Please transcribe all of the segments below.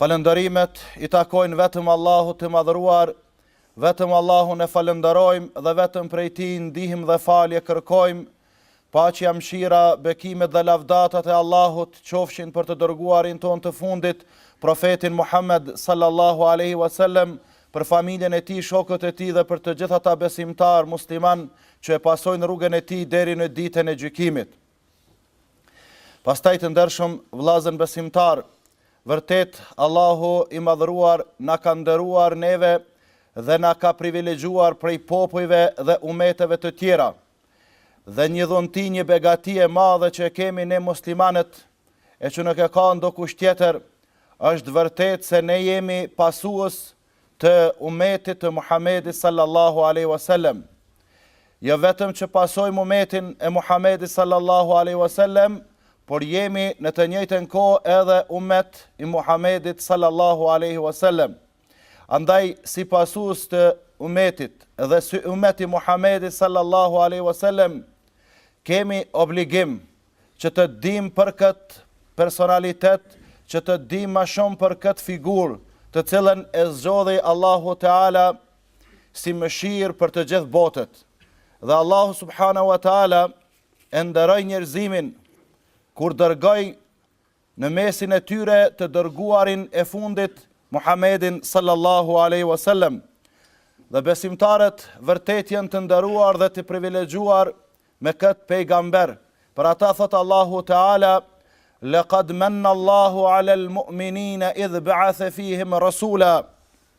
Falënderimet i takojnë vetëm Allahut të Madhëruar, vetëm Allahun e falënderojmë dhe vetëm prej Tij ndihmë dhe falje kërkojmë, paqja, mëshira, bekimet dhe lavdatat e Allahut qofshin për të dërguarin tonë të fundit, Profetin Muhammed, sallallahu alejhi wa sellem, për familjen e tij, shokët e tij dhe për të gjithë ata besimtarë muslimanë që e pasojnë rrugën e tij deri në Ditën e Gjykimit. Pastaj të nderuar vllazën besimtar, vërtet Allahu i Madhëruar na ka nderuar neve dhe na ka privilegjuar prej popujve dhe umeteve të tjera. Dhe një dhunti, një begati e madhe që e kemi ne muslimanët, e që nuk e ka ndokush tjetër, është vërtet se ne jemi pasues të umetit të Muhamedit sallallahu alejhi wa sellem. Jo vetëm që pasojmë umetin e Muhamedit sallallahu alejhi wa sellem, por jemi në të njëjtën kohë edhe umet i Muhamedit sallallahu alejhi wa sellem. Andaj si pasues të umetit dhe si umet i Muhamedit sallallahu alejhi wa sellem, kemi obligim që të dimë për këtë personalitet, që të dimë ma shumë për këtë figurë, të cilën e zgjodhi Allahu Teala si mëshirë për të gjithë botët. Dhe Allahu Subhanahu Wa Teala e nderoi njerëzimin kur dërgoi Në mesin e tyre të Dërguarin e fundit, Muhammedin sallallahu alejhi wa sallam. Dhe besimtarët vërtet janë të nderuar dhe të privilegjuar me këtë pejgamber. Për ata thot Allahu Teala, "Laqad manna Allahu 'ala al-mu'minina idh ba'atha fihim rasula"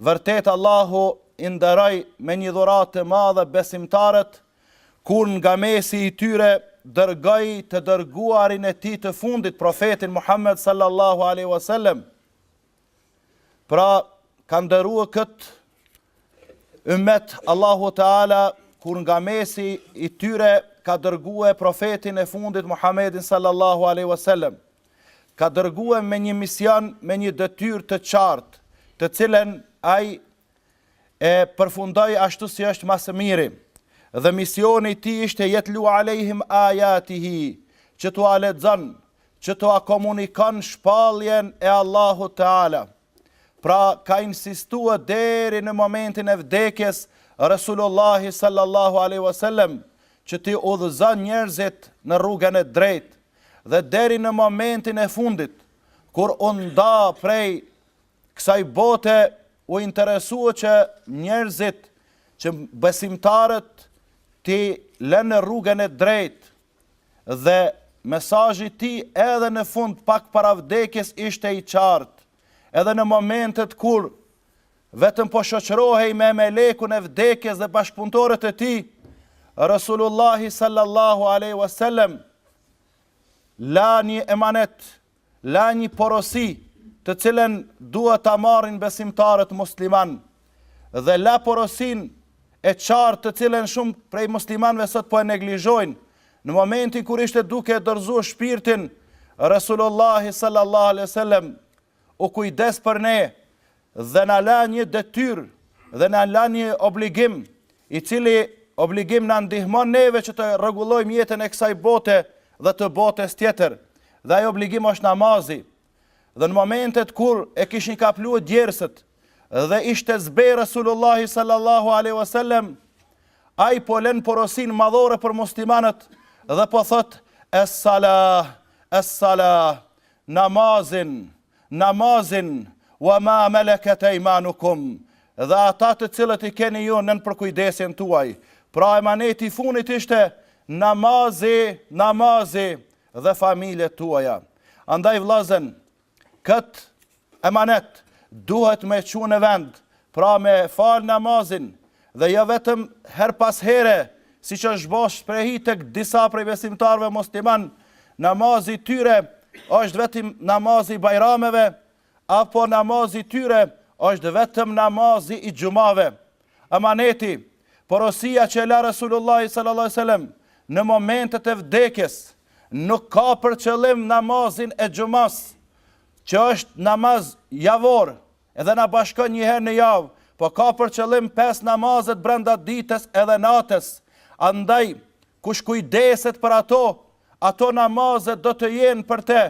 Vërtet Allahu i nderoi me një dhuratë të madhe besimtarët kur nga mesi i tyre dërgoi të dërguarin e Tij të fundit, Profetin Muhammed sallallahu alejhi wa sellem. Pra, ka nderua këtë ymmet Allahu Teala kur nga mesi i tyre ka dërguar profetin e fundit Muhammedin sallallahu alaihi wasallam ka dërguar me një mision me një detyrë të qartë, të cilën ai e përfundoi ashtu si është më së miri. Dhe misioni i tij ishte yatlu alehim ayatihi, që t'ua lexon, që t'ua komunikon shpalljen e Allahut Teala. Pra ka insistuar deri në momentin e vdekjes Resulullahi sallallahu alaihi wasallam që t'i udhëzon njerëzit në rrugën e drejtë. dhe deri në momentin e fundit, kur u nda prej kësaj bote, u interesua që njerëzit, që besimtarët t'i lënë n'rrugën e drejtë dhe mesazhi i tij edhe në fund pak para vdekjes ishte i qartë, edhe në momentet kur vetëm po shoqërohej me melekun e vdekjes dhe bashkëpunëtorët e tij, Rasulullahi sallallahu alaihi wasallam la një emanet, la një porosi, të cilën duhet ta marrin besimtarët musliman dhe la porosinë e qartë të cilën shumë prej muslimanëve sot po e neglizhojnë, Në momentin kur ishte duke dorëzu shpirtin, Resulullahi sallallahu alejhi ve sellem u kujdes për ne dhe na la një detyrë dhe na la një obligim, i cili obligim na ndihmon neve që të rregullojmë jetën e kësaj bote dhe të botës tjetër. Dhe ai obligim është namazi. dhe në momentet kur e kishin kaplue djersët dhe ishte zbe Resulullahi sallallahu alaihi wasallam ai po lën porosinë madhore për muslimanët dhe po thotë es sala es sala namazin namazin wa ma malakat aymanukum dhe ata të cilët i keni ju nën përkujdesjen tuaj pra emaneti i fundit ishte namazi namazi dhe familjet tuaja. Andaj vllazën këtë emanet duhet me çu në vend, pra me falë namazin dhe jo vetëm herë pas here, siç është bo shprehi tek disa prej besimtarëve musliman, namazi i tyre është vetëm namazi i bajrameve, Apo namazi i tyre është vetëm namazi i xhumave. Emaneti, porosia që e la Resulullahi sallallahu alejhi ve sellem në momentet e vdekjes, nuk ka për qëllim namazin e xhumasë, që është namaz javor edhe na bashkon një herë në javë, po ka për qëllim pesë namazet brenda ditës edhe natës. Andaj, kush kujdeset për ato, ato namazet do të jenë për te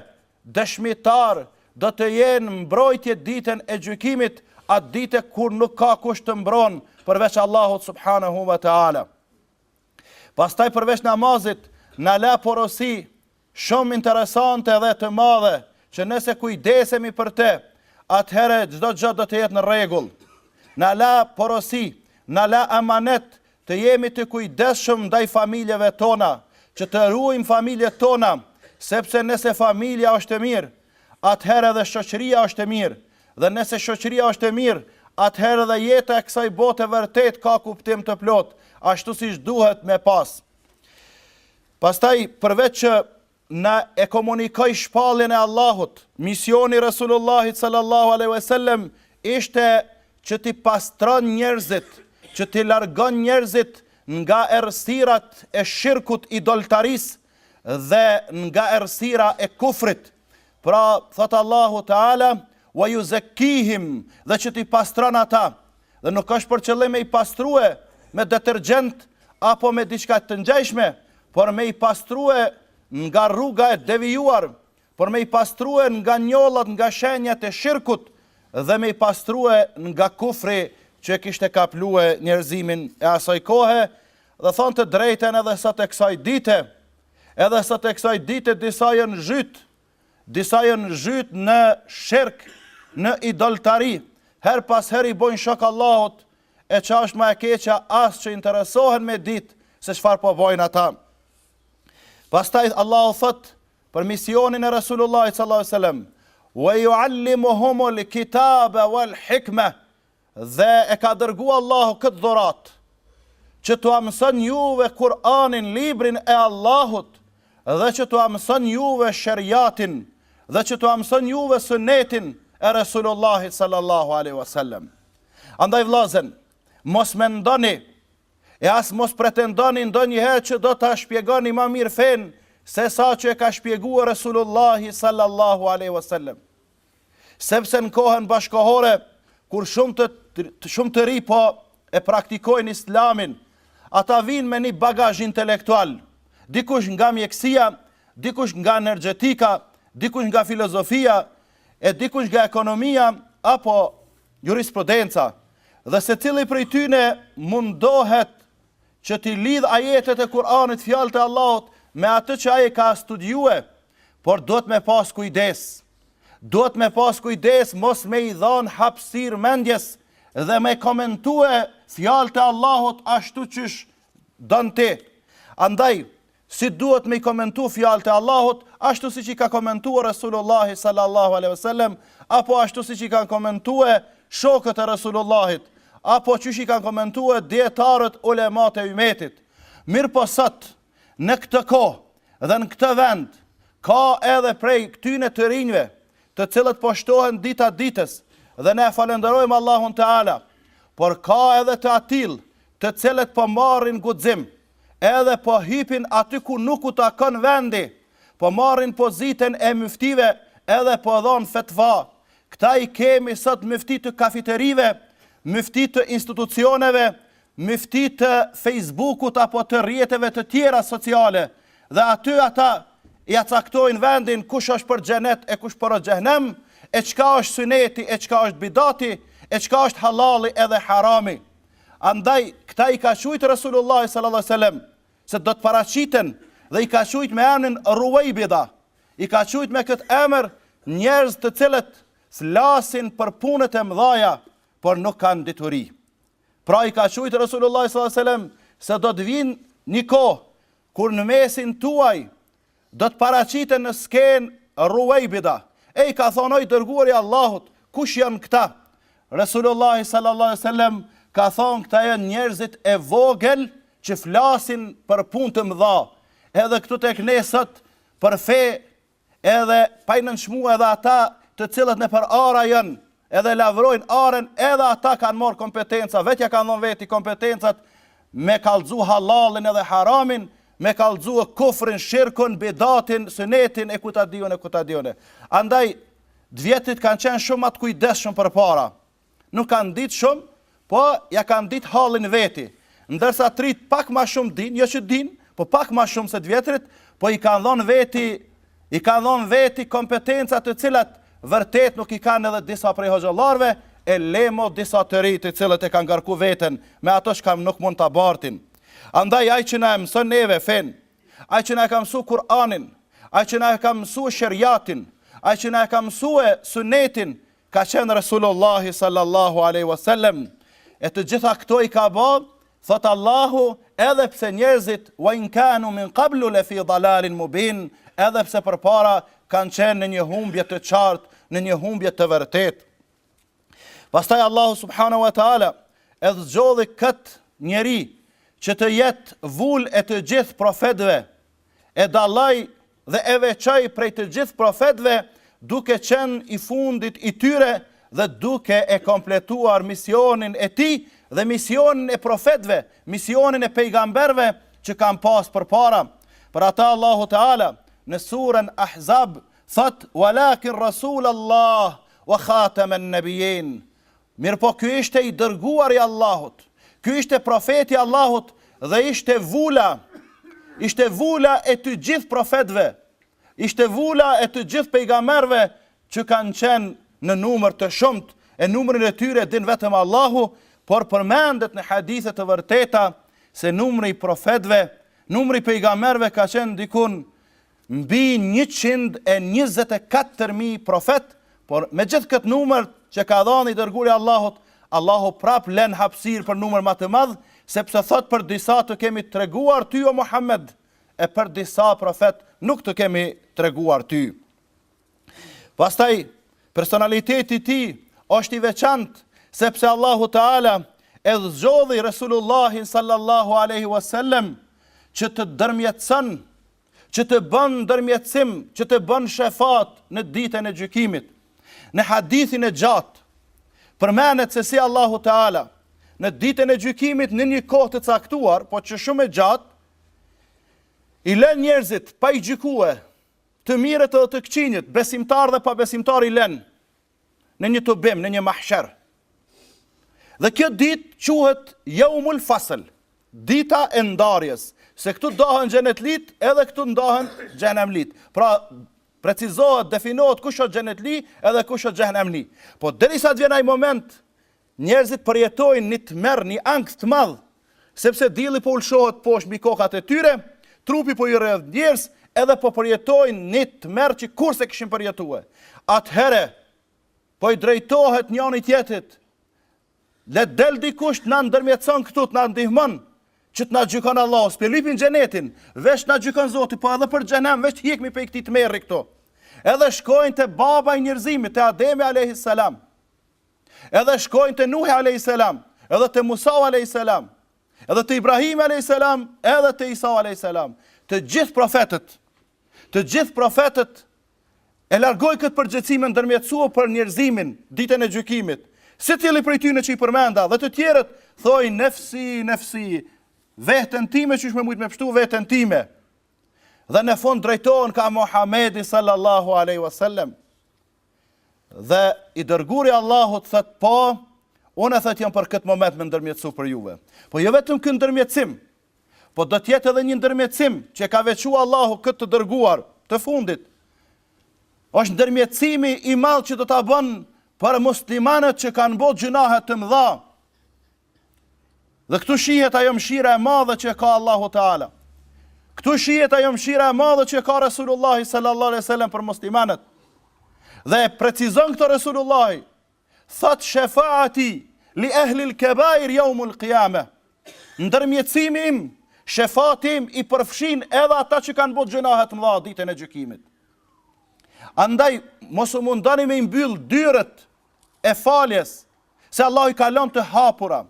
Dëshmitarë, do të jenë mbrojtje ditën e gjykimit, atë ditë kur nuk ka kush të mbron përveç Allahut subhanehu ve teala. Pastaj përveç namazit na la porosi shumë interesante dhe të madhe që nëse kujdesemi për te, atëherë çdo gjë do të jetë në rregull. Na la porosi, na la amanet Të jemi të kujdesshëm ndaj familjeve tona, që të ruajmë familjet tona, sepse nëse familja është e mirë, atëherë edhe shoqëria është e mirë, dhe nëse shoqëria është e mirë, atëherë edhe jeta e kësaj bote vërtet ka kuptim të plotë, ashtu siç duhet me pasë. Pastaj, përveç që Na e komunikoi shpalljen e Allahut, Misioni i Resulullahit sallallahu alejhi ve sellem ishte që t'i pastron njerëzit, që t'i largon njerëzit nga errësirat e shirkut, idoltarisë, dhe nga errësira e kufrit. Pra, thotë Allahu Teala, Wa yuzakkihim, dhe që t'i pastron ata. Dhe nuk është për qëllim me i pastrue me detergjent apo me diçka të ngjajshme, por me i pastrue nga rruga e devijuar, por me i pastrue nga njollat nga shenjat e shirkut dhe me i pastrue nga kufri që e kishte kaplue njerëzimin e asaj kohe, dhe thënë të drejtën edhe sot e kësaj dite, edhe sot e kësaj dite disa jenë zhyt Disa jenë zhytë në shirk, në idoltari, herë pas herë i bojnë shok Allahut, e ça është ma e keqja as që interesohen me ditë se çfarë po bojnë ata. Pastaj Allahu thot për misionin e Resulullahit sallallahu alaihi wasallam: "Wa yu'allimuhumul kitaba wal hikma." Dhe e ka dërgu Allahu këtë dhuratë, që t'ua mëson juve Kur'anin, Librin e Allahut, dhe që t'ua mëson juve Sheriatin, dhe që t'ua mëson juve Sunetin e Resulullahit sallallahu alejhi ve sellem. Andaj vëllazën, mos mendoni e as mos pretendoni ndonjëherë që do ta shpjegoni ma mirë fenë se sa që e ka shpjegua Resulullahi sallallahu alejhi ve sellem. Sepse në kohën bashkëkohore, kur shumë të, shumë të rinj po e praktikojnë islamin, ata vijnë me një bagazh intelektual, dikush nga mjekësia, dikush nga energjetika, dikush nga filozofia, e dikush nga ekonomia, apo jurisprudenca, dhe secili prej tyne mundohet që t'i lidhë ajetet e Kur'anit, fjalët e Allahut, me atë që ai e ka studiue, por duhet me pas kujdes. Duhet me pas kujdes mos me i dhanë hapësirë mendjes dhe me komentue fjalët e Allahut ashtu qysh don ti. Andaj, Si duhet me i komentu fjalët e Allahut, ashtu siç i ka komentue Resulullahi sallallahu alejhi ve sellem, apo ashtu siç i kanë komentue shokët e Resulullahit, apo qysh i kanë komentue dijetarët, ulemat e ymetit. Mirëpo sot, në këtë kohë dhe në këtë vend, ka edhe prej këtyne të rinjve, të cilët po shtohen dita ditës dhe ne e falënderojmë Allahun teala, por ka edhe të atillë, të cilët po marrin guxim edhe po hipin aty ku nuk u takon vendi, po marrin poziten e myftive edhe po dhonë fetva, këta i kemi sot myfti të kafiterive, myfti të institucioneve, myfti të fejsbukut apo të rrjeteve të tjera sociale, dhe aty ata ja caktojnë vendin kush është për xhenet e kush për o xhehnem, e çka është syneti e çka është bidati, e çka është halali edhe harami. Andaj, këta i ka qujt Resulullahi sallallahu alejhi ve sellem se do të paraqiten dhe i ka qujt me emrin Ruwejbida, i ka qujt me këtë emër njerëz të cilët flasin për punët e mëdhaja, por nuk kanë dituri. Pra i ka qujt Resulullahi sallallahu alejhi ve sellem se do të vijnë një kohë kur në mesin tuaj Do të paraqiten në skenë Ruwejbida, e i ka thonë, O i Dërguari i Allahut, kush janë këta? Resulullahi sallallahu alejhi ve sellem ka thonë, Këta janë njerëzit e vogël që flasin për punë të mëdha, edhe këtu tek ne sot, për fe, edhe pa i nënçmu edhe ata të cilët nëpër ara janë, Edhe lavrojnë aren edhe ata kanë marrë kompetenca vetë ja kanë dhonë veti kompetencat me kallzu hallallin edhe haramin me kallzu kufrin shirkin bidatin synetin e ku ta di unë e ku ta di unë andaj të vjetrit kanë qenë shumë ma të kujdesshëm përpara nuk kanë ditë shumë Po ja kanë ditë hallin veti, ndërsa të rijtë pak ma shumë dinë, jo që dinë, po pak ma shumë se të vjetrit, po i kanë dhonë veti, i kanë dhonë veti kompetenca të cilat vërtet nuk i kanë edhe disa prej hoxhallarëve, e le mo disa të ri të cilët e kanë ngarku veten me ato çka nuk mund ta bartin. Andaj ai që na e mëson neve fenë, ai që na e ka mësu Kur'anin, ai që na e ka mësu sheriatin, ai që na e ka mësue synetin, ka qenë Resulullahi sallallahu alaihi wasallam e të gjitha këto i ka bë thot Allahu edhe pse njerëzit wa in kanu min qablu la fi dalalin mubin edhe pse përpara kanë qenë në një humbje të qartë në një humbje të vërtetë pastaj Allahu subhanahu wa taala e zgjodhi kët njeri që të jetë vul e të gjithë profetëve e dalloi dhe e veçoi prej të gjithë profetëve duke qenë i fundit i tyre dhe duke e kompletuar misionin e tij dhe misionin e profetëve, misionin e pejgamberëve që kanë pasë përpara. Për ata Allahu Teala në surën Ahzab thotë, "Walakin Rasul Allah wa khatam an-nabiyyin", Mirëpo ky ishte i dërguar i Allahut, ky ishte profeti i Allahut dhe ishte vula, ishte vula e ty gjithë profetëve, ishte vula e të gjithë pejgamerve që kanë qenë në numër të shumët, e numrin e tyre e din vetëm Allahu, por përmendet në hadithe të vërteta se numri i profetëve, numri i pejgamerve ka qenë dikun mbi njëqind e njëzet e katër mijë profetë, por me gjithë këtë numër që ka dhan i dërguari i Allahut, Allahu prapë len hapësirë për numër ma të madh, sepse thotë për disa të kemi treguar ty o Muhammed, e për disa profetë nuk të kemi treguar ty. Pastaj personaliteti i tij është i veçantë, sepse Allahu Teala e zgjodhi Resulullahin sallallahu alaihi wasallam që të ndërmjetëson që të bën ndërmjetësim, që të bën shefat në ditën e gjykimit. Në hadithin e gjatë përmendet se si Allahu Teala në ditën e gjykimit në një kohë të caktuar, po që është shumë e gjatë i lën njerëzit pa i gjykue, të mirët dhe të këqinjët, besimtar dhe pabesimtar i lën në një tubim, në një mahsher. Dhe kjo ditë quhet Jaumul Fasl, dita e ndarjes, se këtu dahen xhenetlit, edhe këtu ndahen xhenemlit. Pra precizohet, definohet kush është xhenetli edhe kush është xhenemli. Po derisa të vjen ai moment Njerëzit përjetojnë ni tmerr, ni ankth të madh, sepse dielli po ulshohet poshtë mbi kokat e tyre, trupi po i rrëdh ndjersë, edhe po përjetojnë ni tmerr që kurrë s'e kishin përjetue. Atëhere, po i drejtohet njani tjetrit, Le të del dikush t'na ndërmjetëson këtu, t'na ndihmon, që t'na gjykon Allahu, s'pe lypim xhenetin, veç t'na gjykon Zoti, po edhe për xhenem, veç t'hjekmi prej këtij tmerri këtu. Edhe shkojnë te baba i njerëzimit, te Ademi alejhi selam. edhe shkojnë te Nuhi a.s. edhe te Musau a.s. edhe te Ibrahimi a.s. edhe te Isau a.s. Të gjithë profetët, të gjithë profetët e largojnë këtë përgjegjësi me ndërmjetësu për njerëzimin, ditën e gjykimit. Secili prej tyne që i përmenda dhe të tjerët, thojnë nefsi, nefsi, veten time qysh me mujtë me pështu veten time. Dhe në fund drejtohen ka Muhammedi sallallahu aleyhi wasallam. Dhe i dërguari i Allahut thot po unë thot jam për këtë moment me ndërmjetësu për juve. Po jo vetëm ky ndërmjetësim, po do të jetë edhe një ndërmjetësim që e ka veçu Allahu këtë të dërguar të fundit. Është ndërmjetësimi i madh që do ta bën për muslimanët që kanë bo gjynahe të mdha. Dhe këtu shihet ajo mëshira e madhe që ka Allahu Teala. Këtu shihet ajo mëshira e madhe që ka Resulullah sallallahu alaihi wasallam për muslimanët. Dhe e precizon këto Resulullah, thot shefaati li ahli al-kabair yawm al-qiyama. Ndërmjetësimi im, shefati im i përfshin edhe ata që kanë bërë gjënahet mëdha ditën e gjykimit. Andaj, mos u mundoni me i mbyll dyert e faljes se Allahu i ka lënë të hapura.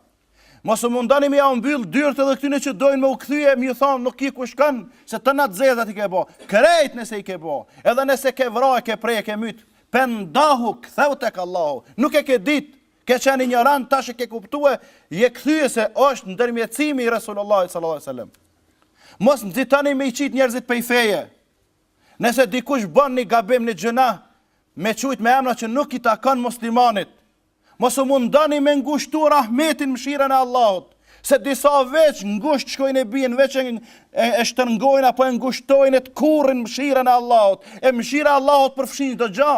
Mos u mundoni me ja u mbyll dyert edhe këtyre që dojnë me u kthye, me ju thonë nuk ki ku shkon, se të na zezat i ke bë. Krejt nëse i ke bë, edhe nëse ke vra, e ke prej, e ke myt, pendohu, ktheu tek Allahu. Nuk e ke ditë, ke qenë injorant, tash e ke kuptue, je kthye se është ndërmjetësimi i Resulullahit sallallahu alaihi wasallam. Mos nxitoni me i qit njerëzit pej feje. Nëse dikush bën një gabim, ni gjynah, me çujt me emra që nuk i takon muslimanit. Mos u mundoni me ngushtu rahmetin mëshirën e Allahut, se disa veç ngusht shkojnë e bien, veç e, e, e shtërngojnë apo e ngushtojnë e tkurrin mëshirën e Allahut. E mëshira e Allahut përfshin çdo gjë.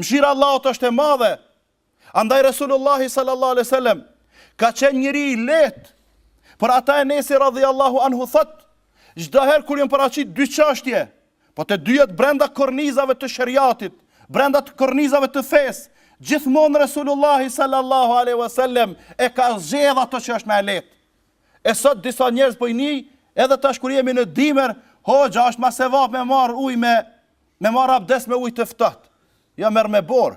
Mëshira e Allahut është e madhe, Andaj Resulullahi sallallahu alejhi wasallam ka qenë njeri i lehtë. Për ata Enesi radhiallahu anhu thot, çdo herë kur janë paraqit dy çashtje, po të dyjet brenda kornizave të sheriatit, brenda të kornizave të fesë, gjithmonë Resulullahi sallallahu aleyhi wasallam e ka zgjedh ato që është ma e lehtë. E sot disa njerëz pojnë, edhe tash kur jemi në dimër, hoxha është mas e vapë me marrë uj me, me marrë abdes me uj të ftohtë. Ja jo, merre me borë.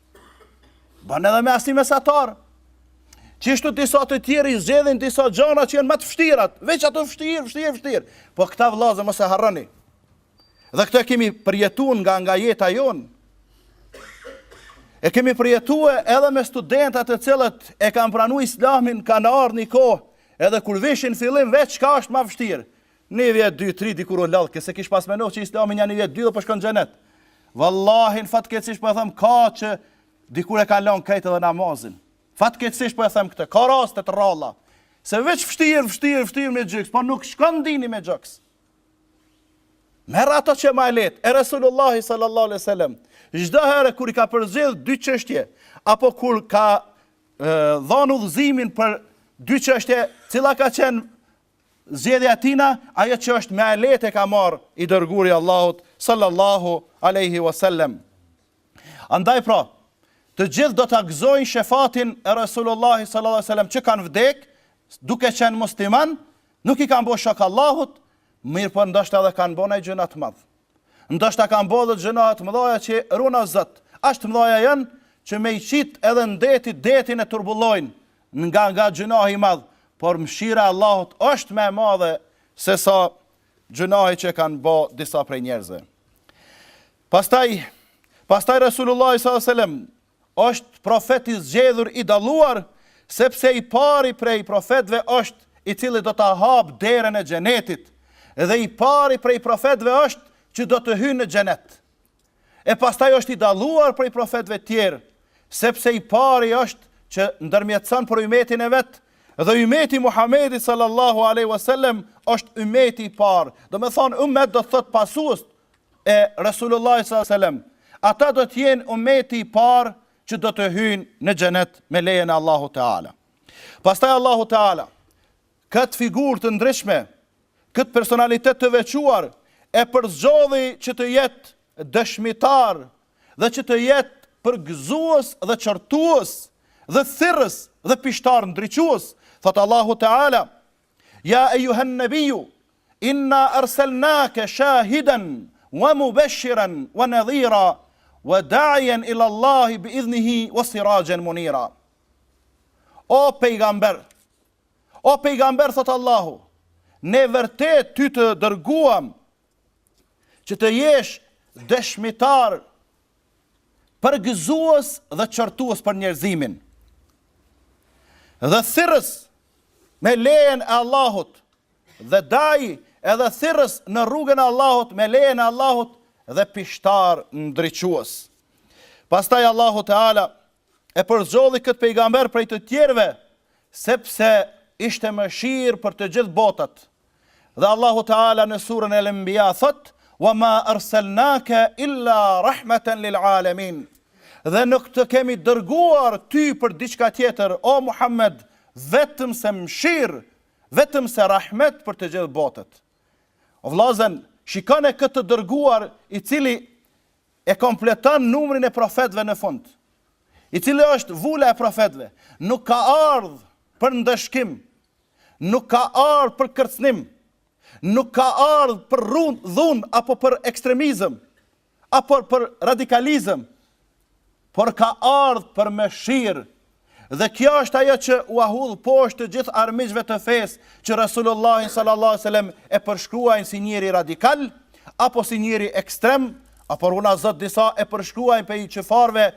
Bën edhe me asi mesatar. Qishtu disa të tjerë i zgjedhin disa gjëra që janë më të vështira, veç ato vështirë, vështirë, vështirë. Po këta vëllazën mos e harroni. Dhe këtë e kemi përjetuar nga nga jeta jonë. E kemi përjetuar edhe me studenta të cilët e kanë pranuar Islamin, kanë ardhur një kohë, edhe kur vishin fillim veç çka është më vështirë. Ni vjet dy tri, dikur u lodhke se kish pas menu që islami nja ni vjet dy dhe po shkon në xhenet. Vallahi fatkeqësisht po e them ka që dikur e kanë lënë krejt edhe namazin fatkeqësisht po e them këtë ka raste të rralla se veç vështirë vështirë vështirë me gjoks po nuk shkon dini me gjoks. Merre ato që ma e lehtë, e Resulullahi sallallahu alaihi sallam, çdo herë kur i ka përzgjedhë dy çështje, apo kur ka e, dhon udhëzimin për dy çështje, cila ka qenë Zgjedhja e tina, ajo që është ma e lehtë e ka marrë i dërguari i Allahut sallallahu alejhi wa sellem. Andaj pra, të gjithë do ta gëzojnë shefatin e Resulullahit sallallahu alejhi wa sellem që kanë vdek duke qenë musliman, nuk i kanë bërë shok Allahut, mirëpo ndoshta edhe kanë bërë naj gjynah të madh. Ndoshta kanë bërë edhe gjynahe të mëdha që runa Zot. Aq të mëdha janë që me i qit edhe në deti, detin e turbullojnë, nga nga gjynahi i madh, por mëshira e Allahut është më e madhe se sa gjynahi që e kanë bo disa prej njerëzve. Pastaj pastaj Resulullah sallallahu alaihi wasallam është profeti i zgjedhur i dalluar sepse i pari prej profetëve është i cili do ta hap derën e xhenetit dhe i pari prej profetëve është që do të hyjë në xhenet. e pastaj është i dalluar prej profetëve të tjerë, sepse i pari është që ndërmjetëson për ymetin e vet, dhe ymeti i Muhamedit sallallahu alaihi wasallam është ymeti i parë. Domethënë ymet do të thotë pasuesit e Resulullah sallallahu alaihi wasallam. Ata do të jenë ymeti i parë që do të hyjnë në xhenet me lejen e Allahut Teala. Pastaj Allahu Teala Këtë figurë të ndritshme, këtë personalitet të veçuar e përzgjodhi që të jetë dëshmitar dhe që të jetë përgëzues dhe qortues dhe thirrës dhe pishtar ndriçues, thotë Allahu Teala, Ja ejuhen nebiu, inna arsalnake shahiden, wa mubeshiren, wa nedhira, wa da'ien ila Allahi bi idhnihi, wa sirajen munira. O pejgamber, O Pejgamber, thotë Allahu, ne vërtet ty të dërguam që të jesh dëshmitar përgëzues dhe qortues për njerëzimin. Dhe thirrës me lejen e Allahut dhe daj edhe thirrës në rrugën e Allahut me lejen e Allahut dhe pishtar ndriçues. Pastaj Allahu Teala e përzgjodhi këtë pejgamber prej të tjerëve, sepse ishte mëshirë për të gjithë botët. Dhe Allahu Teala në surën Al-Anbiya thotë: "Wa ma arsalnaka illa rahmatan lil alamin." Dhe nuk të kemi dërguar ty për diçka tjetër, o Muhammed, vetëm se mëshirë, vetëm se rahmet për të gjithë botët. O vllazën, shikone këtë të dërguar i cili E kompleton numrin e profetëve në fund, i cili është vula e profetëve, nuk ka ardh për ndëshkim, nuk ka ardh për kërcënim, nuk ka ardh për dhunë apo për ekstremizëm, apo për radikalizëm, por ka ardh për mëshirë Dhe kjo është ajo që ua hudh poshtë të gjithë armiqve të fesë që Resulullahin sallallahu alaihi wasallam e përshkruajnë si njeri radikal apo si njeri ekstrem, apo ruana Zot disa e përshkruajnë prej qafirëve,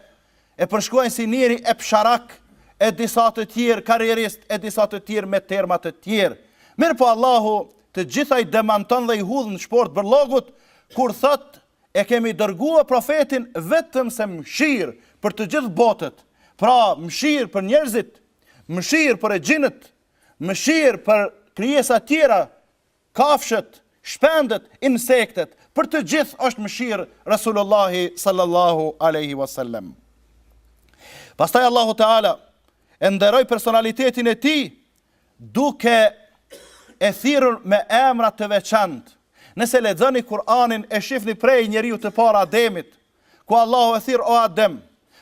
e përshkruajnë si njeri epsharak, e disa të tjerë karrierist, e disa të tjerë me terma të tjerë. Mirëpo Allahu të gjitha i demanton dhe i hudh në shportë të bërllogut, kur thot e kemi dërguar Profetin vetëm se mëshirë për të gjithë botët, pra mëshirë për njerëzit, mëshirë për exhinët, mëshirë për krijesat tjera, kafshët, shpendët, insektet, për të gjithë është mëshirë Rasulullahi sallallahu alaihi wasallam. Pastaj Allahu Teala e nderoi personalitetin e tij duke e thirrur me emra të veçantë. Nëse lexoni Kur'anin e shifni prej njeriut të parë Ademit, ku Allahu e thirr o Adem,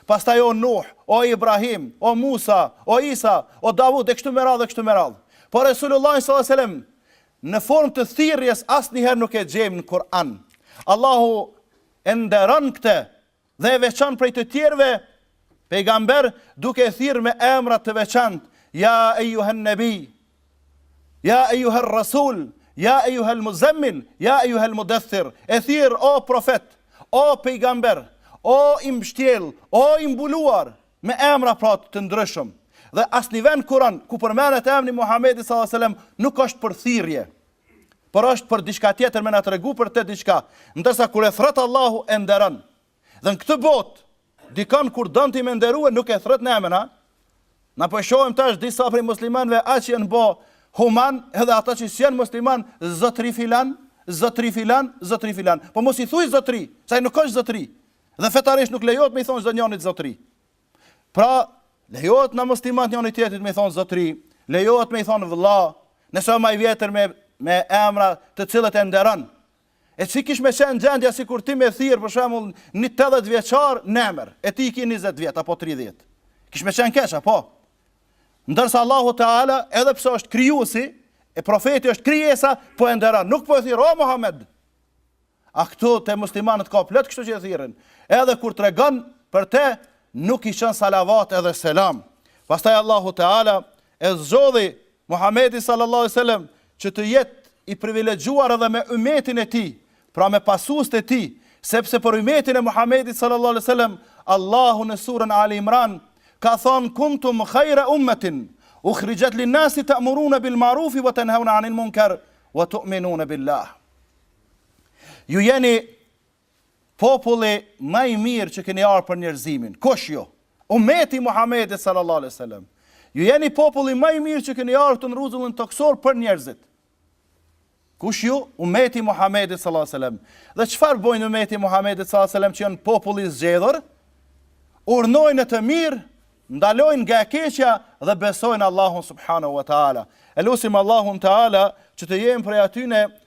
pastaj o Nuh, o Ibrahim, o Musa, o Isa, o Davud e kështu me radhë e kështu me radhë. Por Resulullah sallallahu alaihi wasallam në formë të thirrjes asnjëherë nuk e gjejmë në Kur'an. Allahu e nderon këtë Dhe e veçon prej të tjerëve pejgamber duke e thirr me emra të veçantë, ja ejuhen nebij, ja ejuher rasul, ja ejuhel muzemmil, ja ejuhel mudethir, e thirr o profet, o pejgamber, o i mbështjell, o i mbuluar, me emra pra të ndryshëm. Dhe asnjë vend n'Kur'an ku përmendet emri Muhamedi sallallahu alajhi wasallam nuk është për thirrje, por është për diçka tjetër me na tregu për të diçka, ndërsa kur e thrret Allahu e nderon. Dhe në këtë botë, dikon kur don ti me nderue nuk e thrret n'emën, a? Na po shohim tash disa prej muslimanëve aq janë bo human, edhe ata që s'janë musliman, zotri filan, zotri filan, zotri filan. Po mos i thuj zotri, se nuk është zotri. Dhe fetarisht nuk lejohet me i thon asnjonit zotri. Pra, lejohet na muslimant njëri tjetrit me i thonë zotri, lejohet me i thonë vëlla, nëse ma i vjetër me, me emra të cilët e nderon. E si kish me qenë gjendja sikur ti me thirr, për shembull, një 80 vjeçar në emër, e ti i ki 20 vjet, apo 30. Kish me qenë keq, a po. Ndërsa Allahu Teala, edhe pse është krijuesi, e profeti është krijesa, po e nderon. Nuk po e thirr, o Muhammed. A këtu te muslimanët ka plot kështu që e thirrin. Edhe kur tregon për te nuk i çon salavat edhe selam. Pastaj Allahu Teala e zgjodhi Muhamedin sallallahu alaihi wasallam që të jetë i privilegjuar edhe me umetin e tij, pra me pasuesit e tij, sepse për umetin e Muhamedit sallallahu alaihi wasallam Allahu në surën Ali Imran ka thonë kuntum khayra ummatin ukhrijat lin-nasi ta'muruna bil-ma'rufi wa tanhauna 'anil munkar wa tu'minuna billah. Ju jeni populli ma i mirë që keni ardh për njerëzimin. Kush ju? Umeti i Muhamedit sallallahu alaihi wasallam. Ju jeni populli ma i mirë që keni ardh në rruzullin tokësor për njerëzit. Kush ju? Umeti i Muhamedit sallallahu alaihi wasallam. Dhe çfarë bojnë umeti i Muhamedit sallallahu alaihi wasallam që janë populli i zgjedhur? Urdhnojnë në të mirë, ndalojnë nga e keqja dhe besojnë Allahun subhanahu wa taala. E lusim Allahun taala që të jemë prej atyne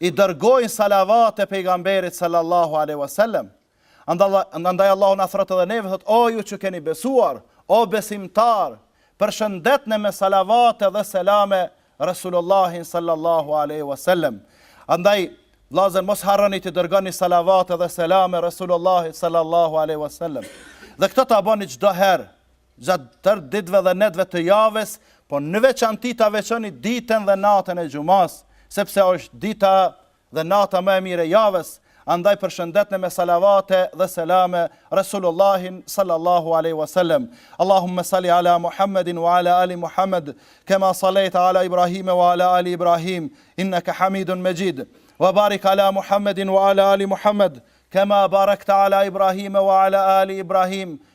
i dërgojnë salavate pejgamberit sallallahu alejhi wa sallam. Andaj Allahu na thërret edhe neve thotë o ju që keni besuar, o besimtar, përshëndetne me salavate dhe selame Resulullahin sallallahu alejhi wa sallam. Andaj vëllazër mos harroni të dërgoni salavate dhe selame Resulullahit sallallahu alejhi wa sallam. Dhe këtë ta bëni çdo herë gjatë tërë ditëve dhe netëve të javës, por në veçanti ta veçoni ditën dhe natën e xhumasë, sepse është dita dhe nata më e mirë e javës, andaj përshëndetne me salavate dhe selame Resulullahin sallallahu alaihi wasallam. Allahumma salli ala Muhammedin wa ala ali Muhammed, kama sallaita ala Ibrahim wa ala ali Ibrahim, innaka Hamidun Majid. Wa barik ala Muhammedin wa ala ali Muhammed, kama barakta ala Ibrahim wa ala ali Ibrahim.